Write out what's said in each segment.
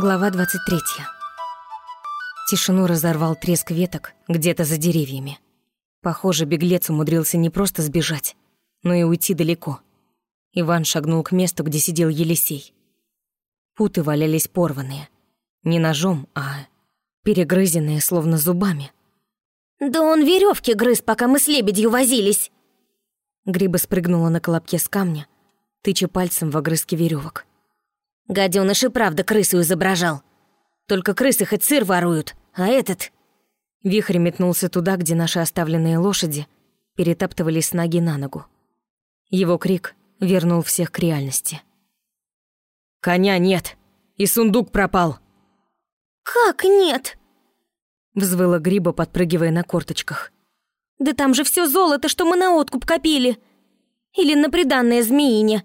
Глава 23. Тишину разорвал треск веток где-то за деревьями. Похоже, беглец умудрился не просто сбежать, но и уйти далеко. Иван шагнул к месту, где сидел Елисей. Путы валялись порванные. Не ножом, а перегрызенные, словно зубами. «Да он веревки грыз, пока мы с лебедью возились!» Гриба спрыгнула на колобке с камня, тыча пальцем в огрызки веревок. Гаденыш и правда крысу изображал. Только крысы хоть сыр воруют, а этот... Вихрь метнулся туда, где наши оставленные лошади перетаптывались с ноги на ногу. Его крик вернул всех к реальности. «Коня нет, и сундук пропал!» «Как нет?» Взвыла Гриба, подпрыгивая на корточках. «Да там же все золото, что мы на откуп копили! Или на приданное змеине!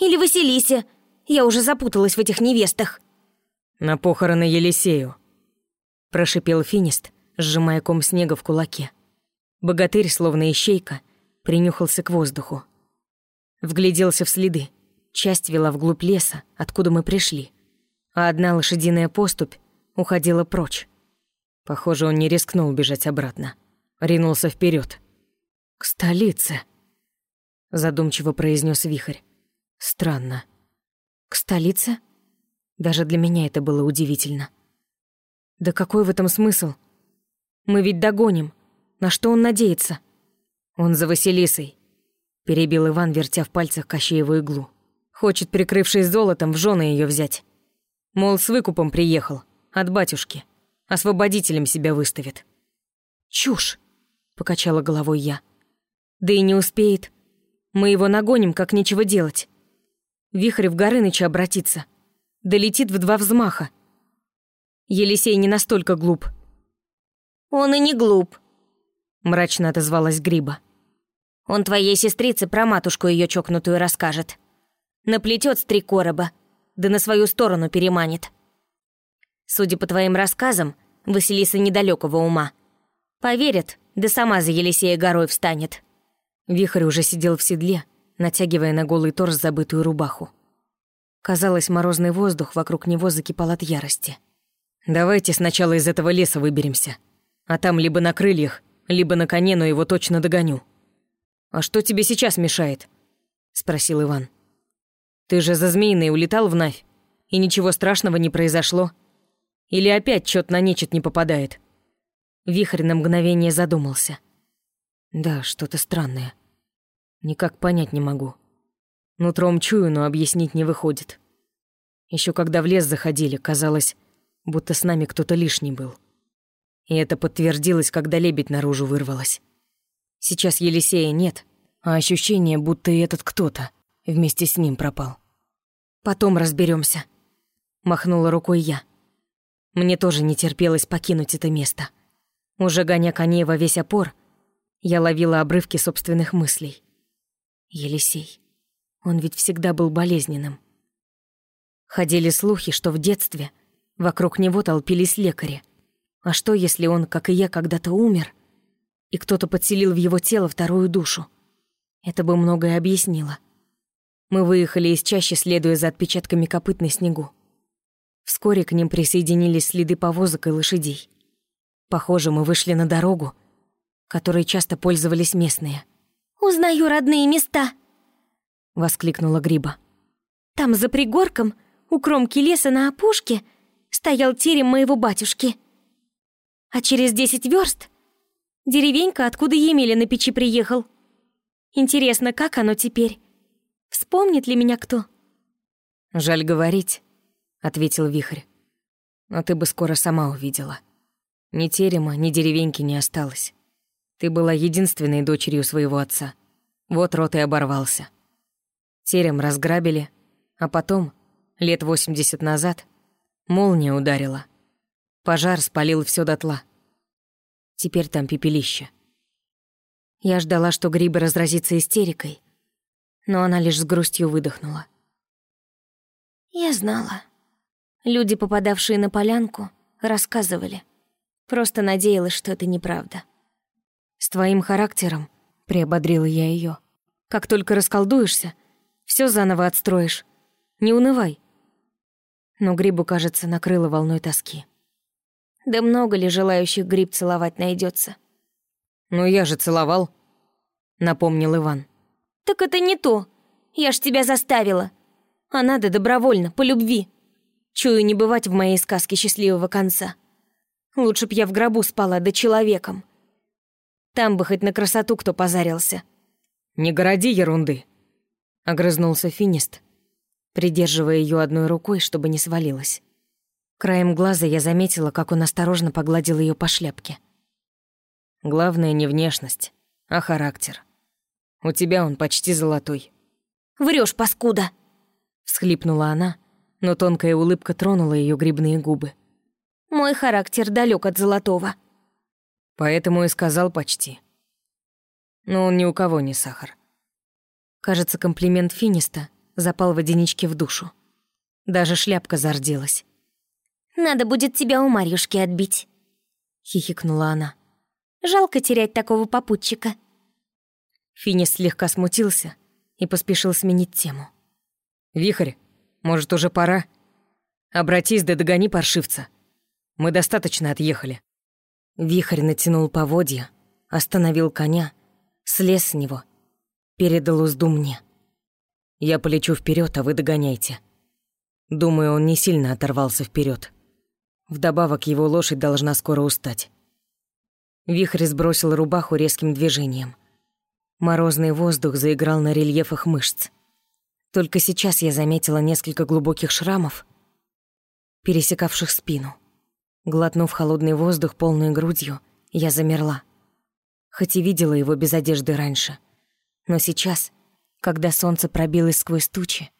Или Василисе!» Я уже запуталась в этих невестах». «На похороны Елисею», – прошипел Финист, сжимая ком снега в кулаке. Богатырь, словно ищейка, принюхался к воздуху. Вгляделся в следы. Часть вела вглубь леса, откуда мы пришли, а одна лошадиная поступь уходила прочь. Похоже, он не рискнул бежать обратно. Ринулся вперед. «К столице», — задумчиво произнес Вихрь. «Странно. К столице? Даже для меня это было удивительно. Да какой в этом смысл? Мы ведь догоним. На что он надеется? Он за Василисой. Перебил Иван, вертя в пальцах Кощееву иглу. Хочет, прикрывшись золотом, в жены ее взять. Мол, с выкупом приехал. От батюшки. Освободителем себя выставит. Чушь, покачала головой я. Да и не успеет. Мы его нагоним, как нечего делать. Вихрь в Горыныча обратится. Долетит в два взмаха. Елисей не настолько глуп. «Он и не глуп», — мрачно отозвалась Гриба. «Он твоей сестрице про матушку ее чокнутую расскажет. Наплетет с три короба, да на свою сторону переманит. Судя по твоим рассказам, Василиса недалекого ума. Поверит, да сама за Елисея горой встанет». Вихрь уже сидел в седле, натягивая на голый торс забытую рубаху. Казалось, морозный воздух вокруг него закипал от ярости. «Давайте сначала из этого леса выберемся. А там либо на крыльях, либо на коне, но его точно догоню». «А что тебе сейчас мешает?» — спросил Иван. «Ты же за змеиной улетал в Навь, и ничего страшного не произошло? Или опять чёт на нечет не попадает?» Вихрь на мгновение задумался. «Да, что-то странное. Никак понять не могу. Нутром чую, но объяснить не выходит. Еще когда в лес заходили, казалось, будто с нами кто-то лишний был. И это подтвердилось, когда лебедь наружу вырвалась. Сейчас Елисея нет, а ощущение, будто и этот кто-то вместе с ним пропал. Потом разберемся. Махнула рукой я. Мне тоже не терпелось покинуть это место. Уже гоня коней во весь опор, я ловила обрывки собственных мыслей. Елисей. Он ведь всегда был болезненным. Ходили слухи, что в детстве вокруг него толпились лекари. А что, если он, как и я, когда-то умер, и кто-то подселил в его тело вторую душу? Это бы многое объяснило. Мы выехали из чащи, следуя за отпечатками копыт на снегу. Вскоре к ним присоединились следы повозок и лошадей. Похоже, мы вышли на дорогу, которой часто пользовались местные — «Узнаю родные места!» — воскликнула Гриба. «Там за пригорком, у кромки леса на опушке, стоял терем моего батюшки. А через десять верст — деревенька, откуда Емеля на печи приехал. Интересно, как оно теперь? Вспомнит ли меня кто?» «Жаль говорить», — ответил Вихрь. «Но ты бы скоро сама увидела. Ни терема, ни деревеньки не осталось. Ты была единственной дочерью своего отца. Вот рот и оборвался. Терем разграбили, а потом, лет восемьдесят назад, молния ударила. Пожар спалил все дотла. Теперь там пепелище. Я ждала, что Гриба разразится истерикой, но она лишь с грустью выдохнула. Я знала. Люди, попадавшие на полянку, рассказывали. Просто надеялась, что это неправда. «С твоим характером», — приободрила я ее. «Как только расколдуешься, все заново отстроишь. Не унывай». Но грибу, кажется, накрыло волной тоски. Да много ли желающих гриб целовать найдется? «Ну я же целовал», — напомнил Иван. «Так это не то. Я ж тебя заставила. А надо добровольно, по любви. Чую не бывать в моей сказке счастливого конца. Лучше б я в гробу спала, да человеком. Там бы хоть на красоту кто позарился». «Не городи ерунды», — огрызнулся Финист, придерживая ее одной рукой, чтобы не свалилась. Краем глаза я заметила, как он осторожно погладил ее по шляпке. Главное не внешность, а характер. У тебя он почти золотой. Врешь, паскуда!» Всхлипнула она, но тонкая улыбка тронула ее грибные губы. «Мой характер далек от золотого». Поэтому и сказал почти. Но он ни у кого не сахар. Кажется, комплимент Финиста запал водяничке в душу. Даже шляпка зарделась. «Надо будет тебя у Марьюшки отбить», — хихикнула она. «Жалко терять такого попутчика». Финист слегка смутился и поспешил сменить тему. «Вихрь, может, уже пора? Обратись да догони паршивца. Мы достаточно отъехали». Вихрь натянул поводья, остановил коня, слез с него, передал узду мне. Я полечу вперед, а вы догоняйте. Думаю, он не сильно оторвался вперед. Вдобавок его лошадь должна скоро устать. Вихрь сбросил рубаху резким движением. Морозный воздух заиграл на рельефах мышц. Только сейчас я заметила несколько глубоких шрамов, пересекавших спину. Глотнув холодный воздух полной грудью, я замерла. Хоть и видела его без одежды раньше. Но сейчас, когда солнце пробилось сквозь тучи,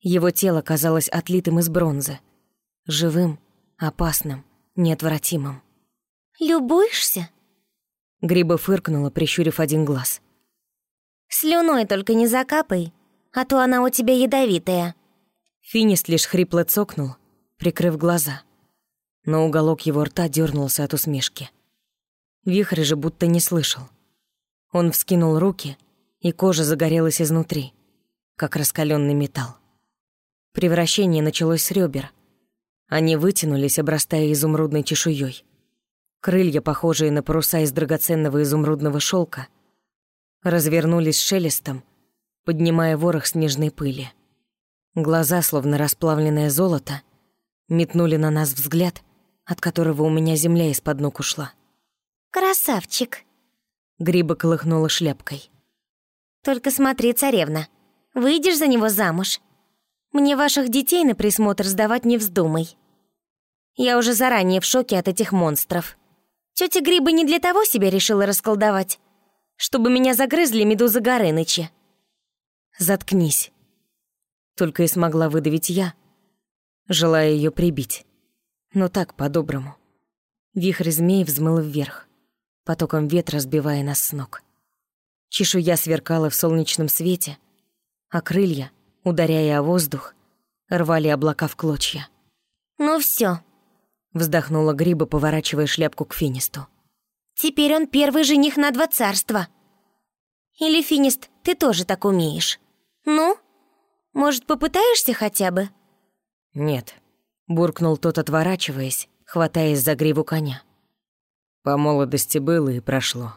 его тело казалось отлитым из бронзы. Живым, опасным, неотвратимым. «Любуешься?» Гриба фыркнула, прищурив один глаз. «Слюной только не закапай, а то она у тебя ядовитая». Финист лишь хрипло цокнул, прикрыв глаза. Но уголок его рта дернулся от усмешки. Вихрь же будто не слышал. Он вскинул руки, и кожа загорелась изнутри, как раскаленный металл. Превращение началось с ребер. Они вытянулись, обрастая изумрудной чешуей. Крылья, похожие на паруса из драгоценного изумрудного шелка, развернулись шелестом, поднимая ворох снежной пыли. Глаза, словно расплавленное золото, метнули на нас взгляд, от которого у меня земля из-под ног ушла. «Красавчик!» Гриба колыхнула шляпкой. «Только смотри, царевна, выйдешь за него замуж. Мне ваших детей на присмотр сдавать не вздумай. Я уже заранее в шоке от этих монстров. Тётя Гриба не для того себя решила расколдовать, чтобы меня загрызли медузы Горынычи. «Заткнись!» Только и смогла выдавить я, желая ее прибить. Но так, по-доброму. Вихрь змей взмыл вверх, потоком ветра сбивая нас с ног. Чешуя сверкала в солнечном свете, а крылья, ударяя о воздух, рвали облака в клочья. «Ну все, вздохнула Гриба, поворачивая шляпку к Финисту. «Теперь он первый жених на два царства. Или, Финист, ты тоже так умеешь?» «Ну? Может, попытаешься хотя бы?» «Нет», — буркнул тот, отворачиваясь, хватаясь за гриву коня. «По молодости было и прошло».